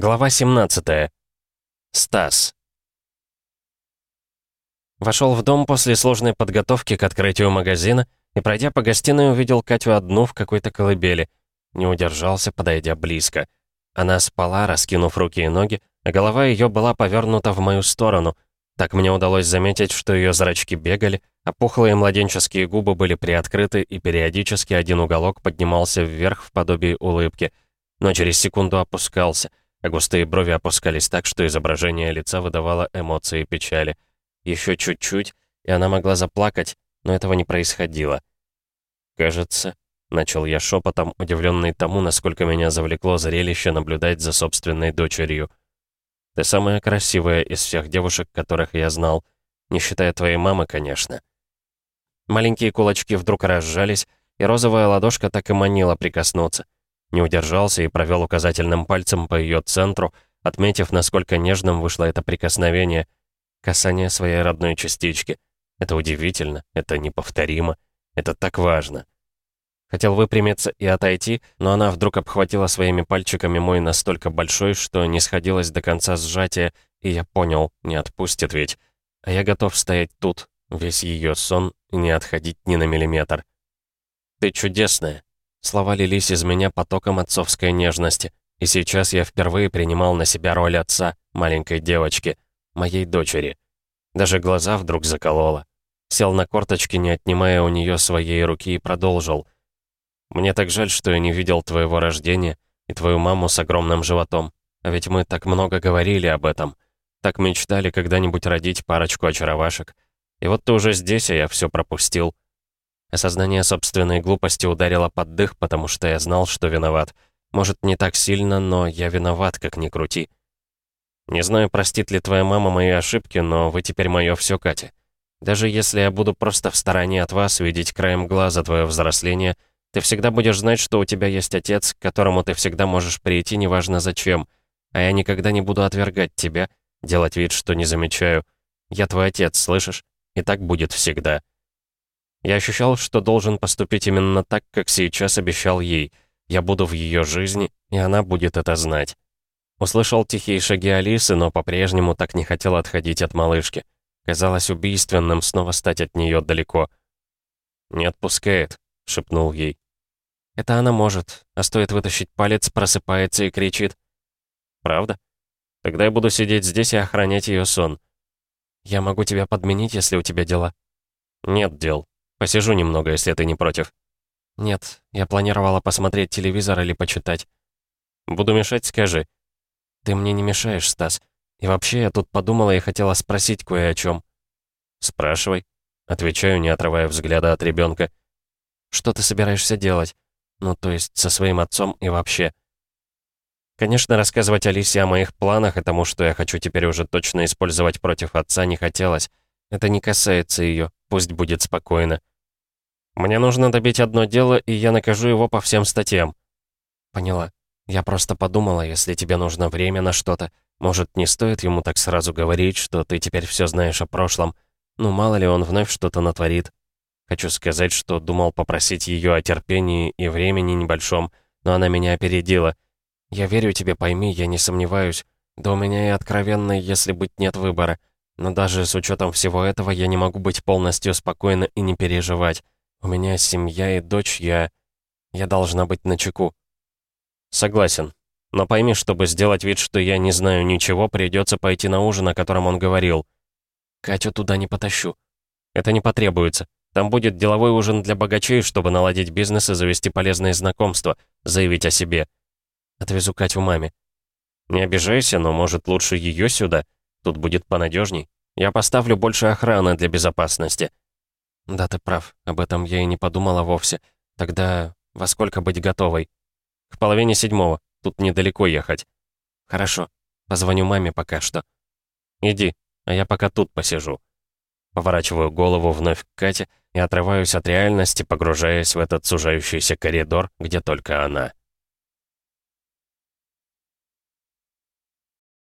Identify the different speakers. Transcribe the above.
Speaker 1: Глава 17. Стас. Вошел в дом после сложной подготовки к открытию магазина и, пройдя по гостиной, увидел Катю одну в какой-то колыбели. Не удержался, подойдя близко. Она спала, раскинув руки и ноги, а голова ее была повернута в мою сторону. Так мне удалось заметить, что ее зрачки бегали, а пухлые младенческие губы были приоткрыты, и периодически один уголок поднимался вверх в подобии улыбки, но через секунду опускался — а густые брови опускались так, что изображение лица выдавало эмоции печали. Еще чуть-чуть, и она могла заплакать, но этого не происходило. «Кажется», — начал я шепотом, удивленный тому, насколько меня завлекло зрелище наблюдать за собственной дочерью. «Ты самая красивая из всех девушек, которых я знал, не считая твоей мамы, конечно». Маленькие кулачки вдруг разжались, и розовая ладошка так и манила прикоснуться — не удержался и провел указательным пальцем по ее центру, отметив, насколько нежным вышло это прикосновение. Касание своей родной частички. Это удивительно, это неповторимо, это так важно. Хотел выпрямиться и отойти, но она вдруг обхватила своими пальчиками мой настолько большой, что не сходилось до конца сжатия, и я понял, не отпустит ведь. А я готов стоять тут, весь ее сон, и не отходить ни на миллиметр. «Ты чудесная», Слова лились из меня потоком отцовской нежности, и сейчас я впервые принимал на себя роль отца маленькой девочки, моей дочери. Даже глаза вдруг закололо. Сел на корточки, не отнимая у нее своей руки, и продолжил. «Мне так жаль, что я не видел твоего рождения и твою маму с огромным животом. А ведь мы так много говорили об этом. Так мечтали когда-нибудь родить парочку очаровашек. И вот ты уже здесь, а я все пропустил. Осознание собственной глупости ударило под дых, потому что я знал, что виноват. Может, не так сильно, но я виноват, как ни крути. Не знаю, простит ли твоя мама мои ошибки, но вы теперь мое все, Катя. Даже если я буду просто в стороне от вас, видеть краем глаза твое взросление, ты всегда будешь знать, что у тебя есть отец, к которому ты всегда можешь прийти, неважно зачем. А я никогда не буду отвергать тебя, делать вид, что не замечаю. Я твой отец, слышишь? И так будет всегда. Я ощущал, что должен поступить именно так, как сейчас обещал ей. Я буду в ее жизни, и она будет это знать. Услышал тихие шаги Алисы, но по-прежнему так не хотел отходить от малышки. Казалось убийственным снова стать от нее далеко. «Не отпускает», — шепнул ей. «Это она может, а стоит вытащить палец, просыпается и кричит». «Правда? Тогда я буду сидеть здесь и охранять ее сон». «Я могу тебя подменить, если у тебя дела». «Нет дел. Посижу немного, если ты не против». «Нет, я планировала посмотреть телевизор или почитать». «Буду мешать, скажи». «Ты мне не мешаешь, Стас. И вообще, я тут подумала и хотела спросить кое о чем. «Спрашивай». Отвечаю, не отрывая взгляда от ребенка. «Что ты собираешься делать? Ну, то есть, со своим отцом и вообще?» Конечно, рассказывать Алисе о моих планах и тому, что я хочу теперь уже точно использовать против отца, не хотелось. Это не касается ее, пусть будет спокойно. Мне нужно добить одно дело, и я накажу его по всем статьям. Поняла. Я просто подумала, если тебе нужно время на что-то, может, не стоит ему так сразу говорить, что ты теперь все знаешь о прошлом. Ну, мало ли он вновь что-то натворит. Хочу сказать, что думал попросить ее о терпении и времени небольшом, но она меня опередила. Я верю тебе, пойми, я не сомневаюсь. Да у меня и откровенно, если быть нет выбора. Но даже с учетом всего этого я не могу быть полностью спокойна и не переживать. У меня семья и дочь, я... Я должна быть начеку. Согласен. Но пойми, чтобы сделать вид, что я не знаю ничего, придется пойти на ужин, о котором он говорил. Катю туда не потащу. Это не потребуется. Там будет деловой ужин для богачей, чтобы наладить бизнес и завести полезные знакомства, заявить о себе. Отвезу Катю маме. Не обижайся, но, может, лучше ее сюда? Тут будет понадежней. Я поставлю больше охраны для безопасности». «Да, ты прав. Об этом я и не подумала вовсе. Тогда во сколько быть готовой?» «К половине седьмого. Тут недалеко ехать». «Хорошо. Позвоню маме пока что». «Иди, а я пока тут посижу». Поворачиваю голову вновь к Кате и отрываюсь от реальности, погружаясь в этот сужающийся коридор, где только она.